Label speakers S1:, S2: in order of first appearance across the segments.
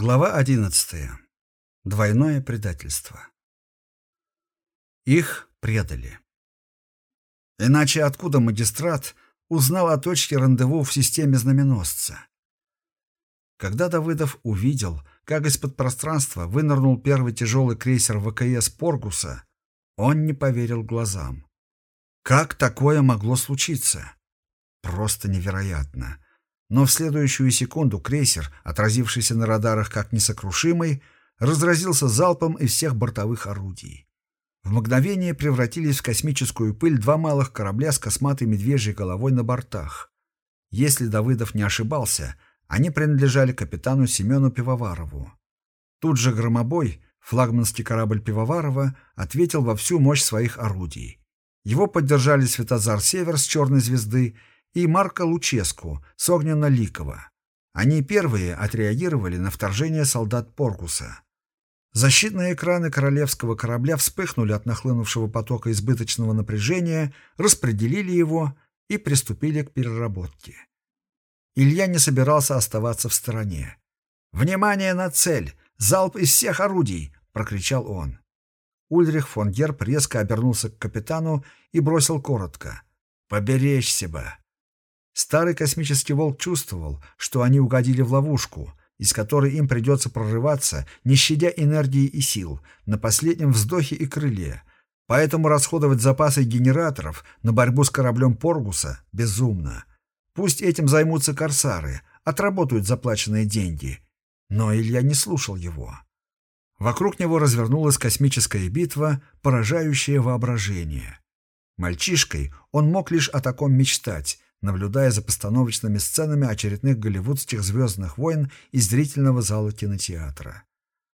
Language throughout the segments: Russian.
S1: Глава 11. Двойное предательство. Их предали. Иначе откуда магистрат узнал о точке рандеву в системе знаменосца? Когда Давыдов увидел, как из-под пространства вынырнул первый тяжелый крейсер ВКС «Поргуса», он не поверил глазам. Как такое могло случиться? Просто невероятно но в следующую секунду крейсер, отразившийся на радарах как несокрушимый, разразился залпом из всех бортовых орудий. В мгновение превратились в космическую пыль два малых корабля с косматой медвежьей головой на бортах. Если Давыдов не ошибался, они принадлежали капитану Семену Пивоварову. Тут же громобой, флагманский корабль Пивоварова, ответил во всю мощь своих орудий. Его поддержали Светозар Север с черной звезды и Марко Луческу с Огненно-Ликова. Они первые отреагировали на вторжение солдат Поргуса. Защитные экраны королевского корабля вспыхнули от нахлынувшего потока избыточного напряжения, распределили его и приступили к переработке. Илья не собирался оставаться в стороне. «Внимание на цель! Залп из всех орудий!» — прокричал он. Ульрих фон Герб резко обернулся к капитану и бросил коротко. «Поберечься бы!» Старый космический волк чувствовал, что они угодили в ловушку, из которой им придется прорываться, не щадя энергии и сил, на последнем вздохе и крыле. Поэтому расходовать запасы генераторов на борьбу с кораблем Поргуса безумно. Пусть этим займутся корсары, отработают заплаченные деньги. Но Илья не слушал его. Вокруг него развернулась космическая битва, поражающая воображение. Мальчишкой он мог лишь о таком мечтать, наблюдая за постановочными сценами очередных голливудских «Звездных войн» из зрительного зала кинотеатра.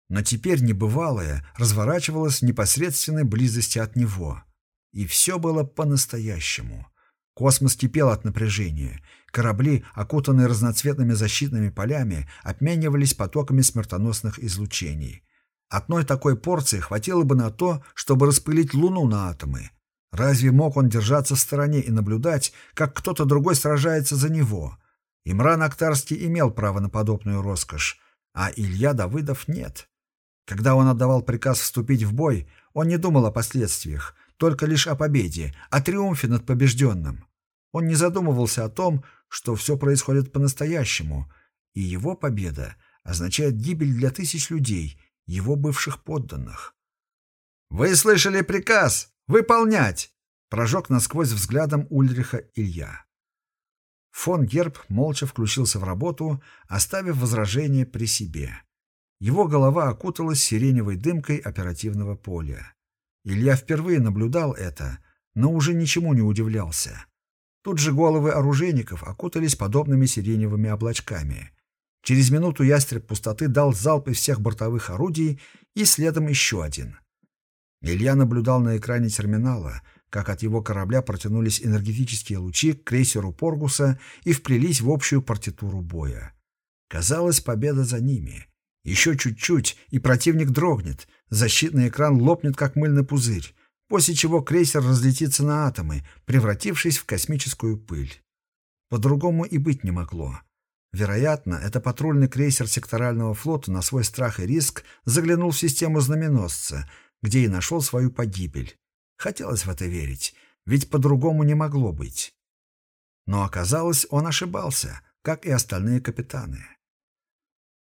S1: Но теперь небывалое разворачивалось в непосредственной близости от него. И все было по-настоящему. Космос кипел от напряжения. Корабли, окутанные разноцветными защитными полями, обменивались потоками смертоносных излучений. Одной такой порции хватило бы на то, чтобы распылить Луну на атомы, Разве мог он держаться в стороне и наблюдать, как кто-то другой сражается за него? Имран Актарский имел право на подобную роскошь, а Илья Давыдов нет. Когда он отдавал приказ вступить в бой, он не думал о последствиях, только лишь о победе, о триумфе над побежденным. Он не задумывался о том, что все происходит по-настоящему, и его победа означает гибель для тысяч людей, его бывших подданных. «Вы слышали приказ!» «Выполнять!» — прожег насквозь взглядом Ульриха Илья. Фон Герб молча включился в работу, оставив возражение при себе. Его голова окуталась сиреневой дымкой оперативного поля. Илья впервые наблюдал это, но уже ничему не удивлялся. Тут же головы оружейников окутались подобными сиреневыми облачками. Через минуту ястреб пустоты дал залп из всех бортовых орудий и следом еще один. Илья наблюдал на экране терминала, как от его корабля протянулись энергетические лучи к крейсеру Поргуса и вплелись в общую партитуру боя. Казалось, победа за ними. Еще чуть-чуть, и противник дрогнет, защитный экран лопнет, как мыльный пузырь, после чего крейсер разлетится на атомы, превратившись в космическую пыль. По-другому и быть не могло. Вероятно, это патрульный крейсер секторального флота на свой страх и риск заглянул в систему знаменосца, где и нашел свою погибель. Хотелось в это верить, ведь по-другому не могло быть. Но оказалось, он ошибался, как и остальные капитаны.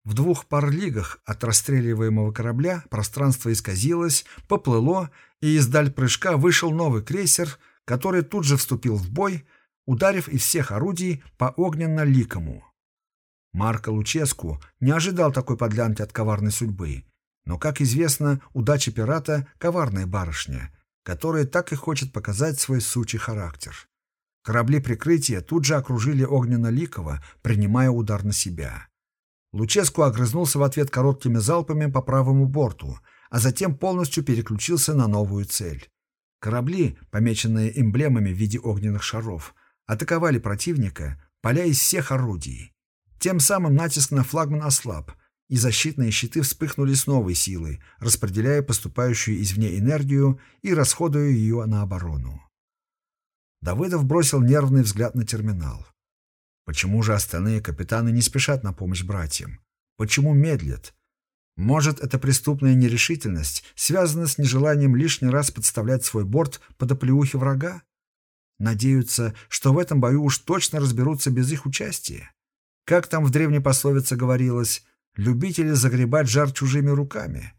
S1: В двух пар лигах от расстреливаемого корабля пространство исказилось, поплыло, и из даль прыжка вышел новый крейсер, который тут же вступил в бой, ударив из всех орудий по огненно-ликому. Марко Луческу не ожидал такой подлянки от коварной судьбы но, как известно, удача пирата — коварная барышня, которая так и хочет показать свой сучий характер. Корабли прикрытия тут же окружили Огненно-Ликова, принимая удар на себя. Луческу огрызнулся в ответ короткими залпами по правому борту, а затем полностью переключился на новую цель. Корабли, помеченные эмблемами в виде огненных шаров, атаковали противника, поля из всех орудий. Тем самым натиск на флагман ослаб — и защитные щиты вспыхнули с новой силой, распределяя поступающую извне энергию и расходуя ее на оборону. Давыдов бросил нервный взгляд на терминал. Почему же остальные капитаны не спешат на помощь братьям? Почему медлят? Может, эта преступная нерешительность связана с нежеланием лишний раз подставлять свой борт под оплеухи врага? Надеются, что в этом бою уж точно разберутся без их участия. Как там в древней пословице говорилось, любители загребать жар чужими руками.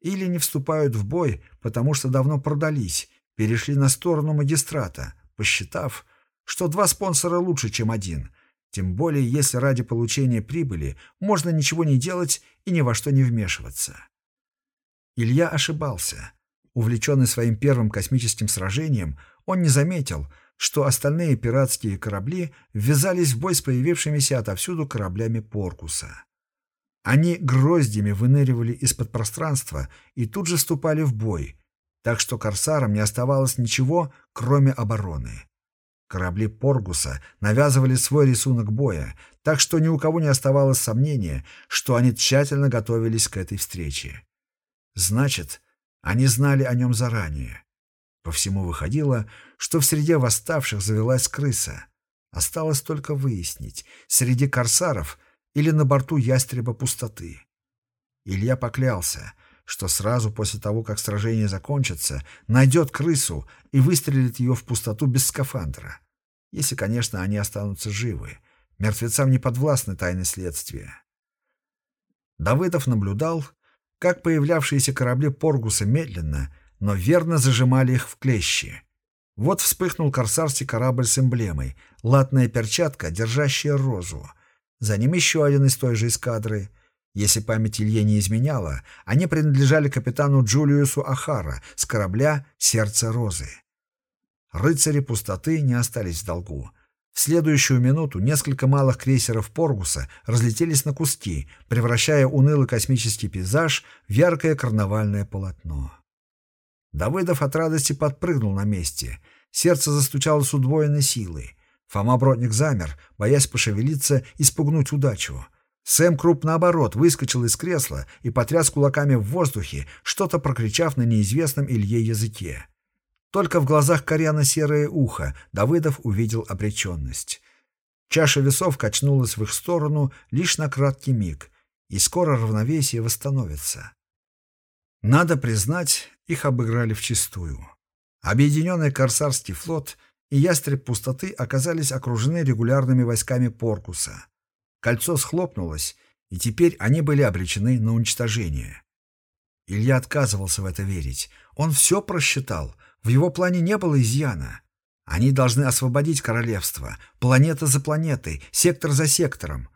S1: Или не вступают в бой, потому что давно продались, перешли на сторону магистрата, посчитав, что два спонсора лучше, чем один, тем более если ради получения прибыли можно ничего не делать и ни во что не вмешиваться. Илья ошибался. Увлеченный своим первым космическим сражением, он не заметил, что остальные пиратские корабли ввязались в бой с появившимися отовсюду кораблями Поркуса. Они гроздями выныривали из-под пространства и тут же вступали в бой, так что корсарам не оставалось ничего, кроме обороны. Корабли Поргуса навязывали свой рисунок боя, так что ни у кого не оставалось сомнения, что они тщательно готовились к этой встрече. Значит, они знали о нем заранее. По всему выходило, что в среде восставших завелась крыса. Осталось только выяснить, среди корсаров или на борту ястреба пустоты. Илья поклялся, что сразу после того, как сражение закончится, найдет крысу и выстрелит ее в пустоту без скафандра. Если, конечно, они останутся живы. Мертвецам не подвластны тайны следствия. Давыдов наблюдал, как появлявшиеся корабли Поргуса медленно, но верно зажимали их в клещи. Вот вспыхнул корсарский корабль с эмблемой, латная перчатка, держащая розу. За ним еще один из той же эскадры. Если память Илье не изменяла, они принадлежали капитану Джулиусу Ахара с корабля «Сердце розы». Рыцари пустоты не остались в долгу. В следующую минуту несколько малых крейсеров Поргуса разлетелись на куски, превращая унылый космический пейзаж в яркое карнавальное полотно. Давыдов от радости подпрыгнул на месте. Сердце застучало с удвоенной силой. Фома Бродник замер, боясь пошевелиться и спугнуть удачу. Сэм Круп, наоборот, выскочил из кресла и потряс кулаками в воздухе, что-то прокричав на неизвестном Илье языке. Только в глазах Кориана серое ухо Давыдов увидел обреченность. Чаша весов качнулась в их сторону лишь на краткий миг, и скоро равновесие восстановится. Надо признать, их обыграли вчистую. Объединенный Корсарский флот и Ястреб Пустоты оказались окружены регулярными войсками Поркуса. Кольцо схлопнулось, и теперь они были обречены на уничтожение. Илья отказывался в это верить. Он все просчитал. В его плане не было изъяна. Они должны освободить королевство, планета за планетой, сектор за сектором.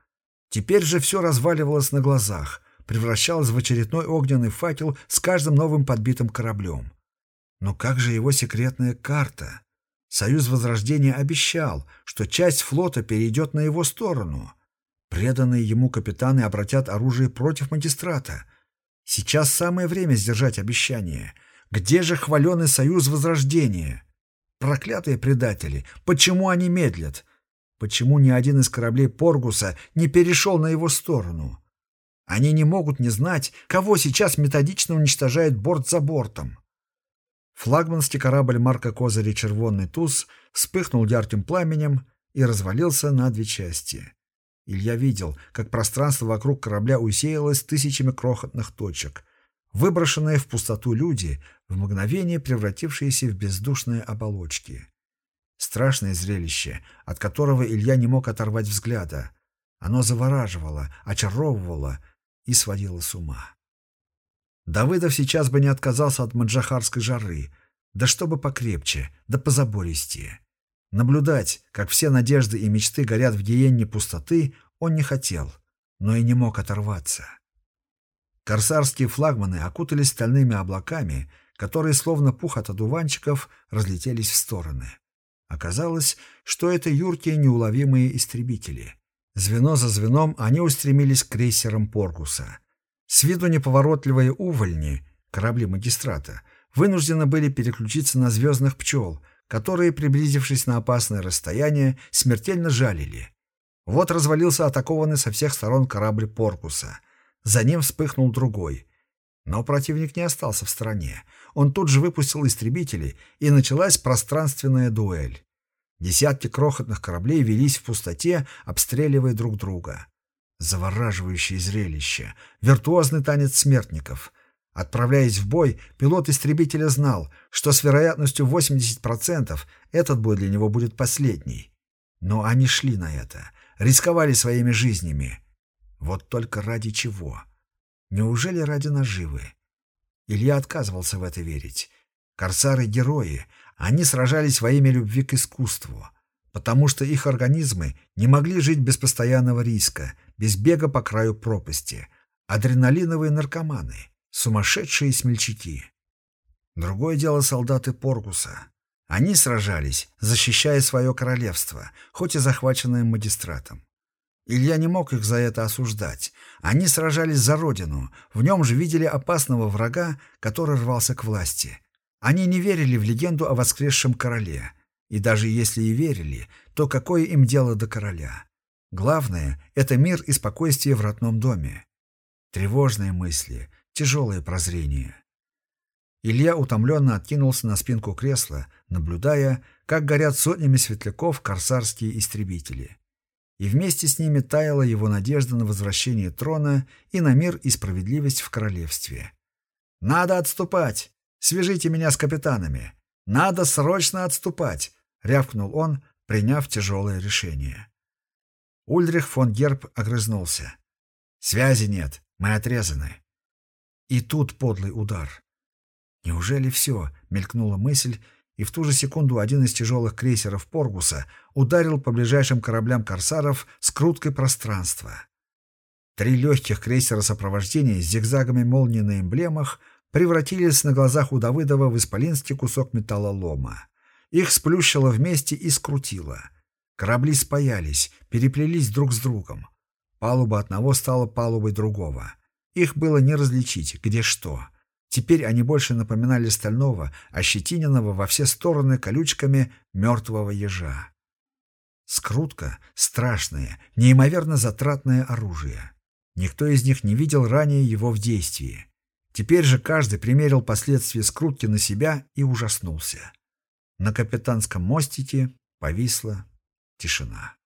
S1: Теперь же все разваливалось на глазах превращалась в очередной огненный факел с каждым новым подбитым кораблем. Но как же его секретная карта? Союз Возрождения обещал, что часть флота перейдет на его сторону. Преданные ему капитаны обратят оружие против магистрата. Сейчас самое время сдержать обещание. Где же хваленый Союз Возрождения? Проклятые предатели! Почему они медлят? Почему ни один из кораблей Поргуса не перешел на его сторону? Они не могут не знать, кого сейчас методично уничтожает борт за бортом. Флагманский корабль Марка Козыря «Червонный туз» вспыхнул ярким пламенем и развалился на две части. Илья видел, как пространство вокруг корабля усеялось тысячами крохотных точек. Выброшенные в пустоту люди, в мгновение превратившиеся в бездушные оболочки. Страшное зрелище, от которого Илья не мог оторвать взгляда. Оно завораживало, очаровывало — и сводила с ума. Давыдов сейчас бы не отказался от маджахарской жары, да чтобы покрепче, да позабористее. Наблюдать, как все надежды и мечты горят в гиенне пустоты, он не хотел, но и не мог оторваться. Корсарские флагманы окутались стальными облаками, которые, словно пух от одуванчиков, разлетелись в стороны. Оказалось, что это юркие неуловимые истребители. Звено за звеном они устремились к крейсерам Поргуса. С виду неповоротливые увольни, корабли магистрата, вынуждены были переключиться на звездных пчел, которые, приблизившись на опасное расстояние, смертельно жалили. Вот развалился атакованный со всех сторон корабль Поркуса. За ним вспыхнул другой. Но противник не остался в стороне. Он тут же выпустил истребители, и началась пространственная дуэль. Десятки крохотных кораблей велись в пустоте, обстреливая друг друга. Завораживающее зрелище, виртуозный танец смертников. Отправляясь в бой, пилот истребителя знал, что с вероятностью 80% этот бой для него будет последний. Но они шли на это, рисковали своими жизнями. Вот только ради чего? Неужели ради наживы? Илья отказывался в это верить. Корсары — герои, они сражались во имя любви к искусству, потому что их организмы не могли жить без постоянного риска, без бега по краю пропасти. Адреналиновые наркоманы, сумасшедшие смельчаки. Другое дело солдаты Поргуса. Они сражались, защищая свое королевство, хоть и захваченное магистратом. Илья не мог их за это осуждать. Они сражались за родину, в нем же видели опасного врага, который рвался к власти. Они не верили в легенду о воскресшем короле. И даже если и верили, то какое им дело до короля? Главное — это мир и спокойствие в родном доме. Тревожные мысли, тяжелые прозрения. Илья утомленно откинулся на спинку кресла, наблюдая, как горят сотнями светляков корсарские истребители. И вместе с ними таяла его надежда на возвращение трона и на мир и справедливость в королевстве. «Надо отступать! Свяжите меня с капитанами! Надо срочно отступать!» — рявкнул он, приняв тяжелое решение. Ульрих фон Герб огрызнулся. «Связи нет, мы отрезаны». И тут подлый удар. «Неужели все?» — мелькнула мысль, и в ту же секунду один из тяжелых крейсеров Поргуса ударил по ближайшим кораблям корсаров скруткой пространства. Три легких крейсера сопровождения с зигзагами молнии на эмблемах превратились на глазах у Давыдова в исполинский кусок металлолома. Их сплющило вместе и скрутило. Корабли спаялись, переплелись друг с другом. Палуба одного стала палубой другого. Их было не различить, где что. Теперь они больше напоминали стального, ощетиненного во все стороны колючками мертвого ежа. Скрутка — страшное, неимоверно затратное оружие. Никто из них не видел ранее его в действии. Теперь же каждый примерил последствия скрутки на себя и ужаснулся. На капитанском мостике повисла тишина.